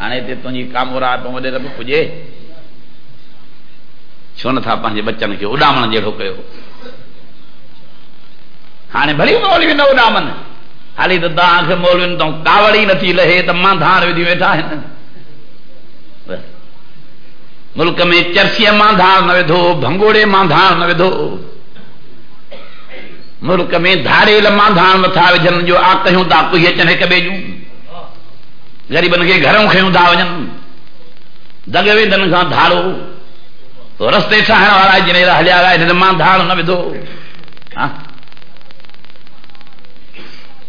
ہانے تے تنجی کام ہو رہا تو وڈے رب پجے چھو نہ تھا پانچے بچن کے اڈامن جیڑو کہو ہانے بھلی مولوی نہ اڈامن۔ ہے حالی تو آنکھ مولوی تو کاوڑی نتھی لہے تو ماں دھان ودی بیٹھا ہے ملک میں چرسی ماں دھان نہ ودھو بھنگوڑے ماں دھان نہ ودھو ملک میں دھاڑے ماں دھان متھا وجن جو آ کہوں تا کوئی اچن ہک بیجوں غریبن کے گھروں کھیوں دا وجن دگ ویندن کھان دھاڑو تو رستے ٹھاہن والا جنے ہلیا گا ماں دھان نہ ودھو ہاں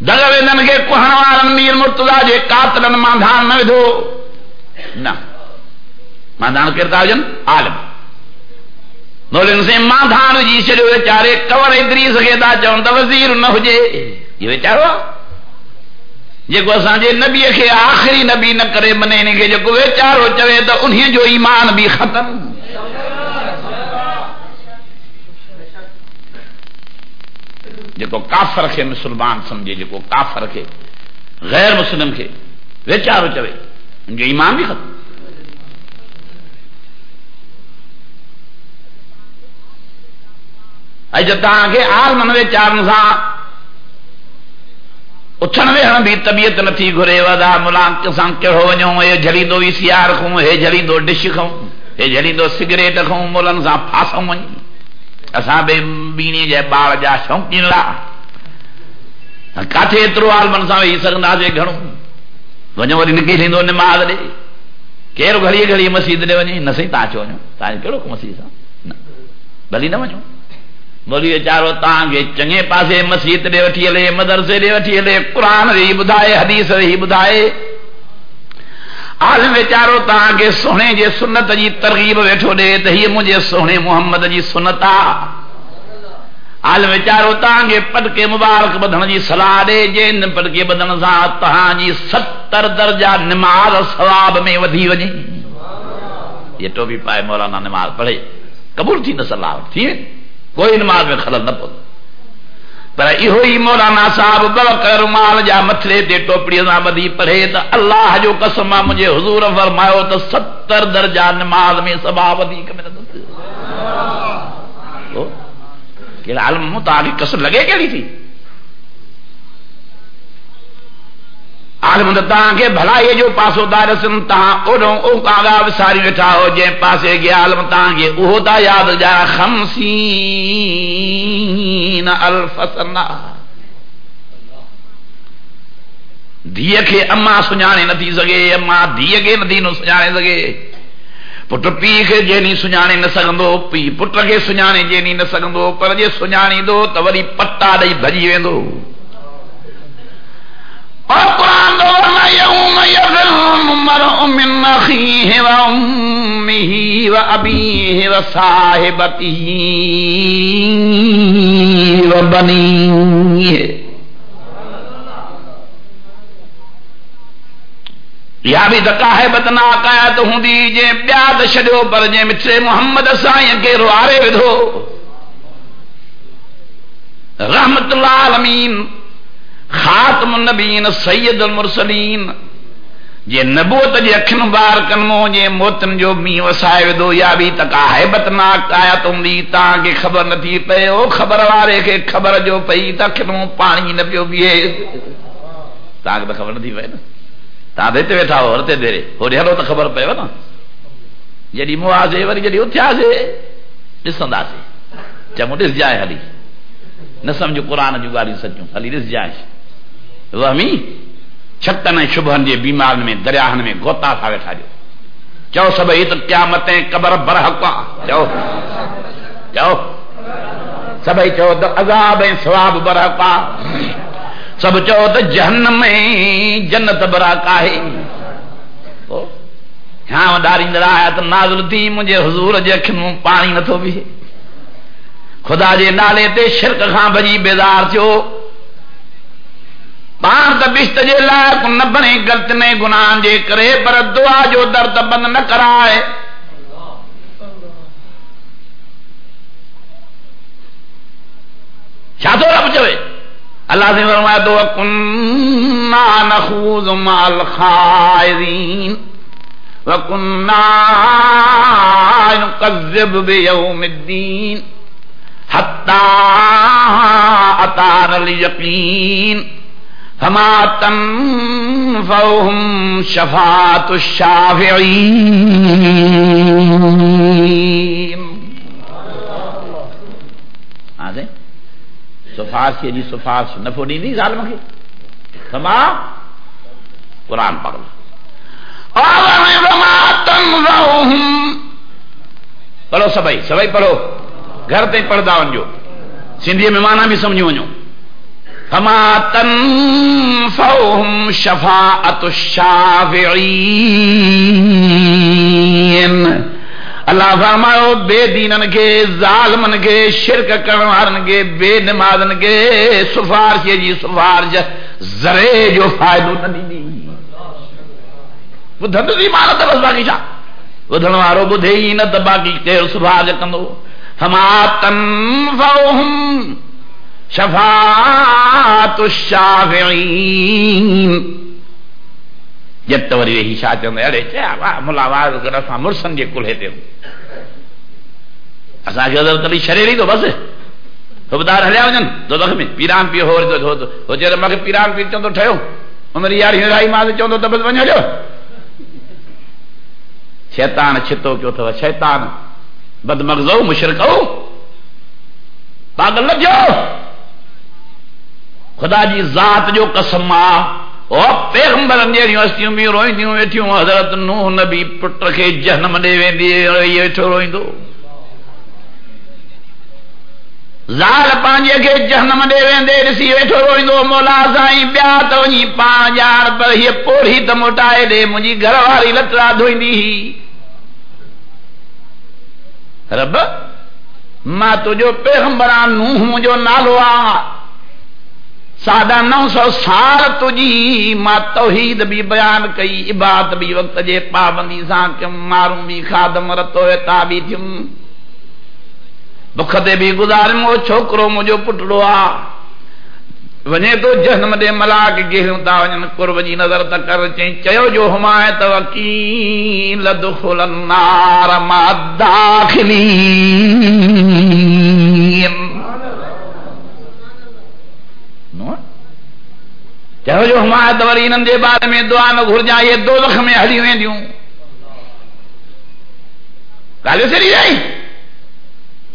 ویندن کے کوہن والن میر مرتضی جے قاتلن ماں دھان نہ ودھو نہ ماں دھان کرتا جن عالم مولن سے ماں دھان جی چھڑو وچارے کور ادریس کے دا چون ته وزیر نہ ہوجے یہ وچارو جيڪو اسان جي نبي کي آخري نبي نہ کرے منے نے کہ جيڪو وچارو چوي ته انهي جو ایمان بھی ختم جيڪو کافر کي مسلمان سمجھے جيڪو کافر کي غیر مسلم کي وچارو چوي ان جو ایمان بھی ختم۔ اج تاکہ عالمن وچارن سا اٹھن ویہن طبیعت نتھی گھرے ودا ملاق سان کہو ونجو اے جھڑی دو وی سی آر کھوں، اے جھڑی دو ڈش کھوں، اے سگریٹ مولن سا پھاسوں ون اساں بے بینی جے بال جا شوقین لا کاٹھے اترو عالمن سا وی سگندا جے گھڻو ونجو وری نکی لیندو نماز دے۔ کیر گھڑی گھڑی مسجد دے ونجی نسی تا چو ونجو تا کیڑو مسجد سا بلی نہ ونجو بولی چارو تاکہ چنگے پاسے مسجد دے وٹھی ہلے مدرسے دے وٹھی ہلے قرآن ری بدھائے، حدیث ری بدھائے عالم وچارو تاکہ سونے جے سنت جی ترغیب ویٹھو دے تے ہی مجھے سونے محمد جی سنتا عالم وچارو تاکہ پڑھ کے مبارک بدھن جی صلاح دے جے پڑھ کے بدھن سا تہاں جی ستر درجہ نماز ثواب میں ودھی ونی یہ ٹوپی پائے مولانا نماز پڑھے۔ قبول تھی نہ صلاح، تھی؟ کوئی نماز میں خلل نہ پوندو پر یہ مولانا صاحب بلکر مال جا متھلے دے ٹوپڑی سان بدی پڑھے تو اللہ جو قسم مجھے حضور فرمایا تو ستر درجہ نماز میں سبا بدی کہ علم متعلق قسم لگے کیڑی تھی؟ عالم تاں کے بھلا یہ جو پاسو دار سن تاں اودوں او کاغا وساری بیٹھا ہو جے پاسے گیا عالم تاں کے او تا یاد جا خمسین الف سنہ۔ دھیے کے اما سنجانے نہ سگے اما دھیے کے ندی نو سنجانے سگے پٹ پی کے جے نہیں سنجانے نہ سگندو، پی پٹ کے سنجانے جے نہیں نہ سگندو، پر جے سنجانی دو تو وری پٹا ڈئی بھجی ویندو۔ اور قرآن دو ورنہ یوم من و و و و یا بھی دکا ہے بتنا قیات ہوں دی بیاد پر جے مٹھے محمد سائیں کے روارے ودھو رحمت اللہ خاتم النبین سید المرسلین۔ یہ نبوت جے اکھن بار کنمو جے موتن جو می وسائے دو یا بھی تکا ہے بتناک آیا تم دی تاں کہ خبر نہ تھی پے، او خبر وارے کے خبر جو پئی تا تکھنو پانی نہ پیو بیے تاں کہ خبر نہ تھی پے نا۔ تاں دیتے بیٹھا ہو رتے دیرے ہو رہا تو خبر پے نا۔ جڑی موازے وری جڑی اوتھیا سے ڈسندا سے چمو ڈس جائے ہلی نہ سمجھو قرآن جو گاڑی سچوں ہلی ڈس جائے۔ وہمی چھتن شبہن جے بیمار میں دریاہن میں گوتا تھا ویٹھا جو چو سب ہی قیامتیں قبر برحقا چو چو سب ہی چو تو عذاب ثواب برحقا سب چو تو جہنم جنت برحقا ہے ہاں ڈاری آیا تو نازل تھی مجھے حضور جے کھنوں پانی نہ تھو بھی خدا جے نالے تے شرک خان بجی بیدار چو پان تو بشت جے لائق نہ بنے غلط نے گناہ جے کرے، پر دعا جو درد بند نہ کرائے۔ چھا تو رب چوے اللہ سے فرمایا تو کننا نخوض مال خائرین وکننا نقذب بیوم الدین۔ حتی اتان الیقین۔ فما تنفعهم شفاعت الشافعین آدھے سفارش کی جی سفارش نفو نہیں دی ظالم کی؟ فما قرآن پڑھ لو۔ فما تنفعهم۔ پڑھو سبائی سبائی پڑھو۔ گھر تے پڑھ پڑھدا ونجو۔ سندھی میں معنی بھی سمجھو ونجو۔ فما تنفعهم شفاعت الشافعین اللہ فرماؤ، بے دینن کے ظالمن کے، شرک کرن کے، بے نمازن کے، سفارش جی سفارش ذرے جو فائدو نہ دی بدھن دی مانت بس باقی چا بدھن وارو بدھے ہی نہ باقی تیر سفارش کندو۔ فما تنفعهم شفاعت الشافعین۔ جت وری وہی شاہ چوندے اڑے چا ملا واز کر اسا مرسن جے کولے تے اسا کے حضرت علی شریری تو بس۔ خبردار ہلیا ونن دو دخ میں پیران پی ہور دو ہو ہو جے مگے پیران پی چوندو ٹھیو۔ عمر یار ہرائی ماں چوندو تو بس ونجو شیطان چھتو کیو تھا؟ شیطان بد مغزو، مشرکو۔ پاگل لگ جاؤ۔ خدا جی ذات جو قسم آ پیغمبر اندی ہستیوں بھی روئندیوں ویٹھیوں، حضرت نوح، نبی پٹ کے جہنم دے ویندی ویٹھو روئندو۔ زال پانجے کے جہنم دے ویندے، رسی ویٹھو روئندو۔ مولا سائیں بیا تو ونی پان جار پر یہ پوڑی تے موٹائے دے مجھی گھر والی لترا دھوئندی۔ ہی رب ماں تو جو پیغمبران نوح جو نالو آ سادہ نو سو سال تجھی ما توحید بھی بیان کئی، عبادت بھی وقت جے پابندی ساں کم ماروں بھی خادم رتو ہے تابی تھیم دکھ بھی گزار مو چھوکرو مجھو پٹڑو آ۔ ونے تو جہنم دے ملاک گہروں تا ونے قرب جی نظر تا کر چیو جو ہمائے توقیل دخل النار ما داخلین چاہو جو ہمارا دورینم دے بارے میں دعا میں گھر جائے دو لکھ میں ہڑی ہوئے دیوں کالے سے نہیں جائی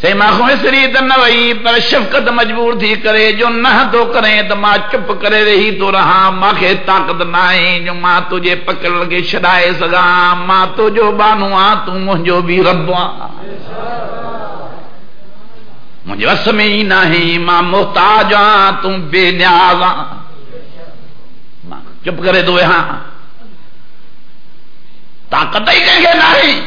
صحیح ماخوں میں سری دنوئی پر شفقت مجبور تھی کرے، جو نہ تو کریں تو ماں چپ کرے رہی تو رہا، ماں کے طاقت نائیں جو ماں تجھے پکڑ کے شرائے سگا ماں تو جو بانوا تو جو بھی ربوا مجھے وس میں نہیں، ماں محتاج تم بے نیازاں چپ کرے دو یہاں طاقت ہی دیں گے نہیں۔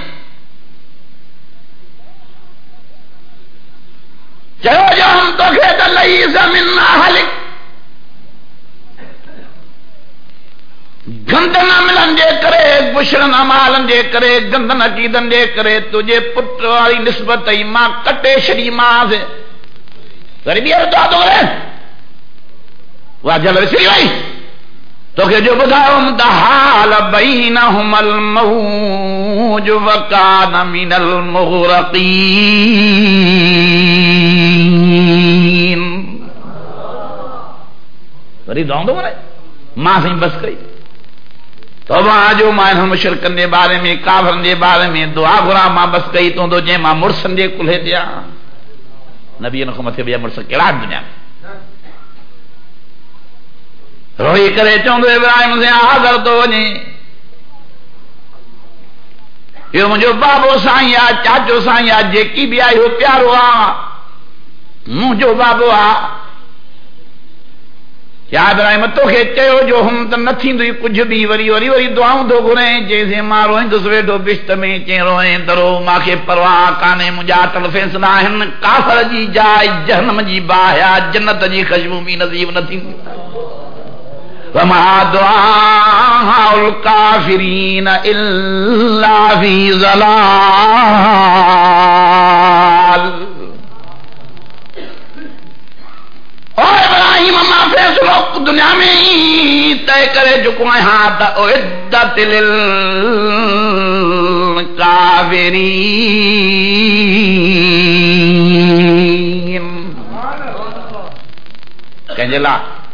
چلو جو ہم تو کھیت لئی زمین ناہلک گند نہ ملن دے کرے گشر نہ مالن دے کرے، گند نہ چیدن دے کرے، تجھے پٹ والی نسبت ہی ماں کٹے شری ماں سے غریبی ہے تو آدھو گرے واجہ لرسی بھائی۔ تو کہ جو بدھا بینہم الموج وکان من المغرقین۔ پری دوں دو مرے، ماں سے بس گئی تو وہاں جو، ماں ہم شرکن دے بارے میں کافرن دے بارے میں، دعا گرا ماں بس گئی تو دو جے ماں مرسن دے کلے دیا۔ نبی نے کو متے بیا مرسن کڑا دنیا میں؟ روی کرے چوندو ابراہیم سے حاضر تو نی یہ مجھو بابو سائیا چاچو سائیا جے کی بھی آئی ہو، پیار ہوا۔ مجھو بابو آ۔ کیا ابراہیم تو کے چیو جو ہم تم نتھی دوی کچھ بھی وری وری وری دعاؤں دو گرے جیسے مارو ہیں دوسرے دو بشت میں چیرو ہیں درو۔ ماں کے پرواہ کانے مجا تل فیصلہ ہن۔ کافر جی جائے، جہنم جی باہیا، جنت جی خشبو بھی نصیب نتھی۔ دوی وما دعاء الكافرين إلا في ظلال اور ابراہیم اما فیصلو دنیا میں ہی طے کرے جو کوئی ہاتھ عدت للکافرین۔ کنجلا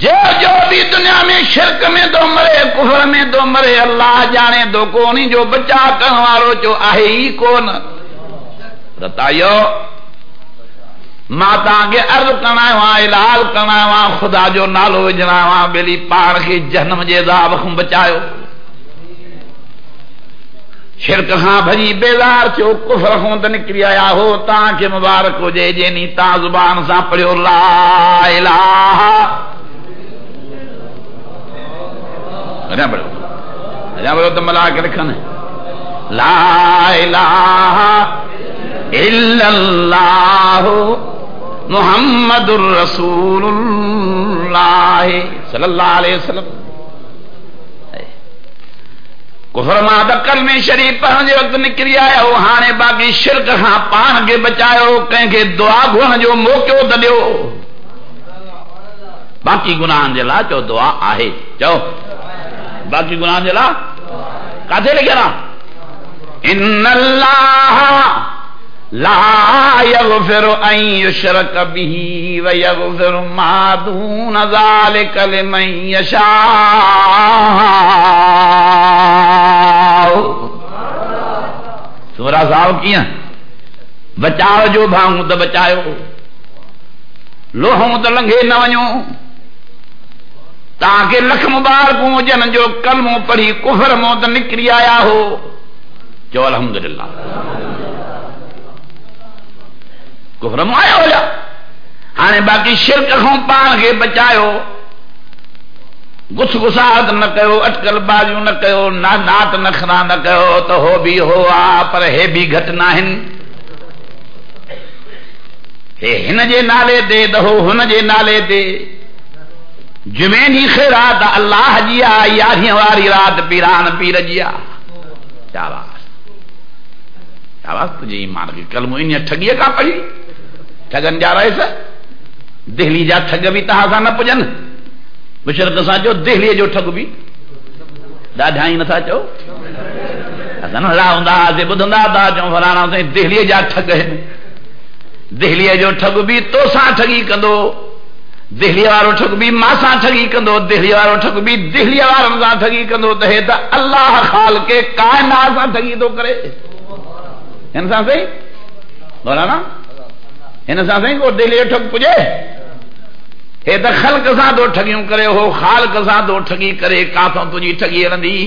جو جو بھی دنیا میں شرک میں دو مرے، کفر میں دو مرے، اللہ جانے دو کونی جو بچا کن جو آہے کون۔ بتائیو، ماتا کے عرض کنا ہے، وہاں خدا جو نالو وجنا ہے پار کے جہنم جے عذاب خم بچائیو۔ شرک ہاں بھری بیزار چھو، کفر خون تن کریا ہو، تاں کہ مبارک ہو جے جے نہیں زبان سا پڑھو لا الہ۔ رہا بڑھو۔ رہا بڑھو تو ملا کے رکھا لا الہ الا اللہ محمد الرسول اللہ صلی اللہ علیہ وسلم۔ کفر دکل میں شریف پہنجے وقت نکری آیا ہو ہانے باقی شرک ہاں پان کے بچایو کہیں کہ دعا گھن جو موقع دلیو۔ باقی گناہ جلا چو دعا آہے۔ چو۔ باقی گناہ جلا کاتے لے نا ان اللہ لا یغفر ان یشرک به و ما دون ذلك لمن یشاء۔ سورہ صاحب کیا بچاؤ جو بھاؤں تو بچاؤ۔ لوہوں تو لنگے نہ ونجو تاکہ لکھ مبارکوں جن جو کلموں پڑھی، کفر موت نکری آیا ہو۔ جو الحمدللہ۔ کفر مو آیا ہو جا۔ ہاں باقی شرک کھوں پان کے بچاؤ گس گساہٹ نہ کہو، اٹکل بازیوں نہ کہو، نہ نات نخرا نہ کہو، تو ہو بھی ہو آ، پر ہے بھی گھٹ نہ ہن ہن جے نالے دے، دہو ہن جے نالے دے۔ جمینی خیرات اللہ جیا یاری واری رات پیران پیر جیا کیا بات؟ کیا بات؟ تجھے ایمان کی کل موئنی ٹھگیے کا پڑھی ٹھگن جا رہے سے دہلی جا ٹھگ بھی تہا سا نہ پجن۔ بشرک سا جو، دہلی جو ٹھگ بھی۔ ڈاڈھا ہی نتھا چو۔ اسن را ہوندا سے بدھندا تا چوں فلانا سے دہلی جا ٹھگ ہے۔ دہلی جو ٹھگ بھی، تو سا ٹھگی کندو۔ دہلی وارو ٹھگ بھی ماں ٹھگی کندو دہلی وارو ٹھگ بھی دہلی وارن سا ٹھگی کندو تے تا اللہ خال کے کائنات سا ٹھگی تو کرے۔ انسان صحیح بولا نا؟ ان سا صحیح کو دہلی ٹھگ پجے؟ ہے تو خلق سا دو ٹھگیوں کرے، ہو خالق سا دو ٹھگی کرے کاتوں تجھی ٹھگی رندی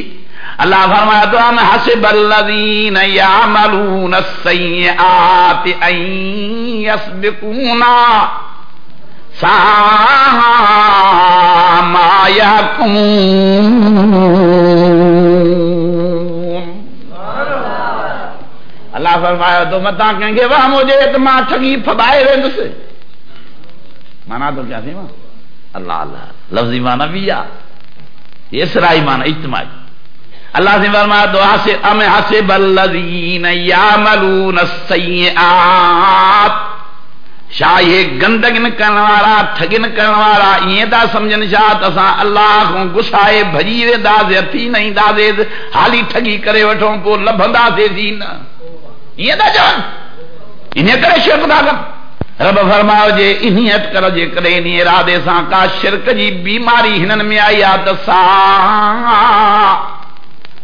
اللہ فرمایا تو ہم حسب الذین یعملون السیئات ان یسبقونا۔ ما یحکمون اللہ فرمایا تو متا کہیں گے وہ مجھے تو ماں ٹھگی پھبائے رہے سے۔ مانا تو کیا تھی ماں؟ اللہ اللہ، لفظی مانا بھی یا؟ اسرائی مانا، اجتماعی۔ اللہ سے فرمایا تو حسب ام حسب الذین یعملون السیئات۔ شاہ یہ گندگن کرنے والا ٹھگن یہ دا سمجھن شاہ تسا اللہ کو گسائے بھجی وے دازے تھی نہیں دازے، حالی ٹھگی کرے وٹھوں پو لبھندا سے تھی یہ دا جان۔ انہیں کرے شرک دا کر رب فرماؤ جے انہیں اٹ کر جے کرے انہیں ارادے سان کا شرک جی بیماری ہنن میں آئی آت سا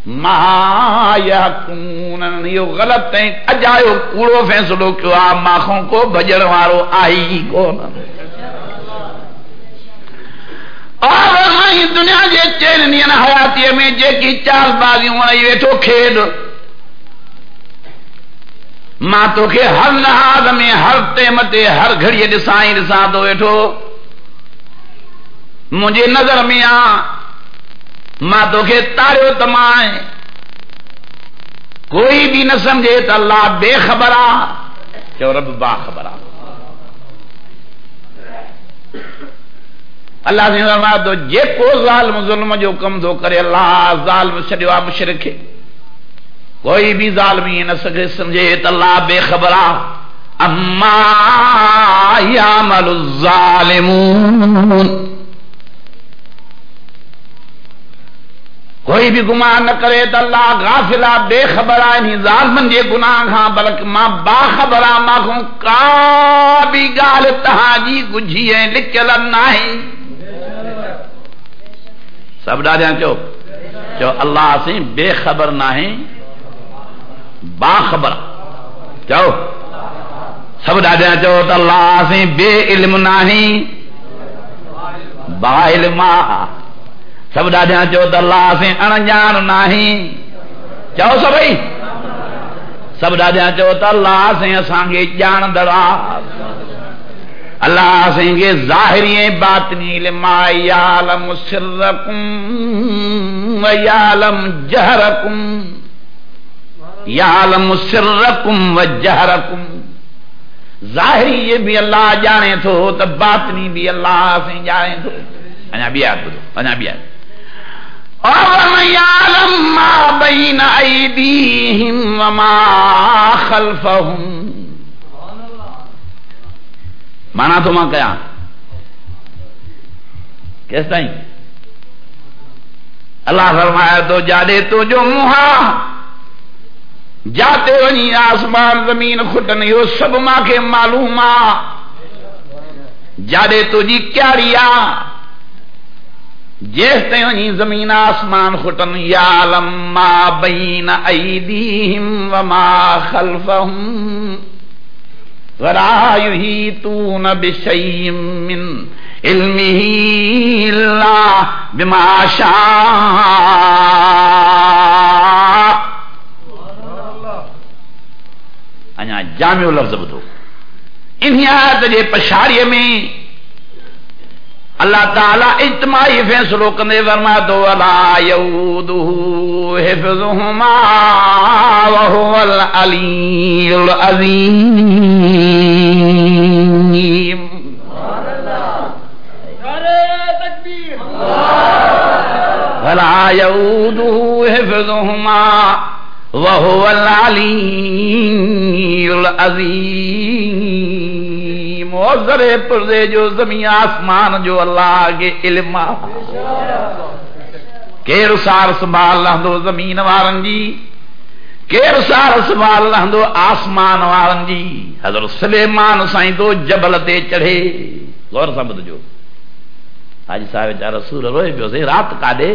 ما یکون یہ غلط ہے اجایو کوڑو فیصلو کیوں آ ماخوں کو بجڑ وارو آئی کو اور ہاں دنیا جے چین چیلنین حیاتی میں جے کی چال بازیوں آئی ویٹو کھیڈ ماں تو کہ ہر لحاظ میں ہر ٹیمتے ہر گھڑی ڈسائیں ڈساں تو ویٹو مجھے نظر میں آ ماں تو کہ تارو تمائے کوئی بھی نہ سمجھے تو اللہ بے خبرا کہ رب با خبرا اللہ سے فرمایا، تو جے کو ظالم ظلم جو کم دو کرے، اللہ ظالم چھڈوا مشرک کوئی بھی ظالم یہ نہ سکے، سمجھے تو اللہ بے خبرا اما یعمل الظالمون۔ کوئی بھی گناہ نہ کرے تو اللہ غافلہ، بے خبرہ نہیں ظالمن جے گناہ ہاں بلکہ ماں با خبرہ، ماں کو کا بھی گال تہا جی گجھی ہے لکھل نہیں سب ڈالیا چو چو اللہ سے بے خبر نہ ہے با خبر چو سب ڈالیا چو تو اللہ سے بے علم نہ با علم سب ڈاڈیا چو تو اللہ سے انجان نہیں۔ چاہو سبھی سب ڈاڈیا چو تو اللہ سے اسان کے جان دڑا۔ اللہ سے کے ظاہری باطنی لما یعلم سرکم و یعلم جہرکم۔ یعلم سرکم و جہرکم۔ ظاہری یہ بھی اللہ جانے تو تو باطنی بھی اللہ سے جانے تو۔ انا انہا بیاد بدو انہا مانا تو ماں کیا؟ کیس نہیں اللہ فرمایا، تو جادے تو جو مہا جاتے ونی آسمان، زمین کھٹن یہ سب ماں کے معلوم جاڑے تو جی کیا ریا؟ جیستے ہی زمین آسمان خٹن یعلم ما بین ایدیہم وما خلفہم ولا یحیطون بشیء من علمه الا بما شاء۔ انا جامع لفظ بدو انہی آیت جے پشاریے میں اللہ تعالیٰ اجتماعی فیصلوں کرنے ورما دو ولا یعودہ وہو العلی العظیم۔ ولا یعودہ حفظہما وہو العلی العظیم۔ علیم و ذرے پر جو زمین آسمان جو اللہ کے علم کیر سار سنبھال لہ زمین وارن جی کیر سار سنبھال لہ آسمان وارن جی حضرت سلیمان سائیں تو جبل تے چڑھے۔ غور سمجھ جو۔ حاجی صاحب ویچارا سور روئے پیو سے رات کاڈے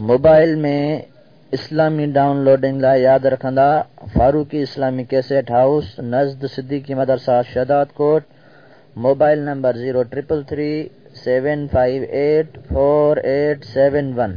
موبائل میں اسلامی ڈاؤن لوڈنگ لا یاد رکھندا، فاروقی اسلامی کیسٹ ہاؤس، نزد صدیقی مدرسہ Shadad Kot, mobile number zero triple three seven five eight four eight seven one.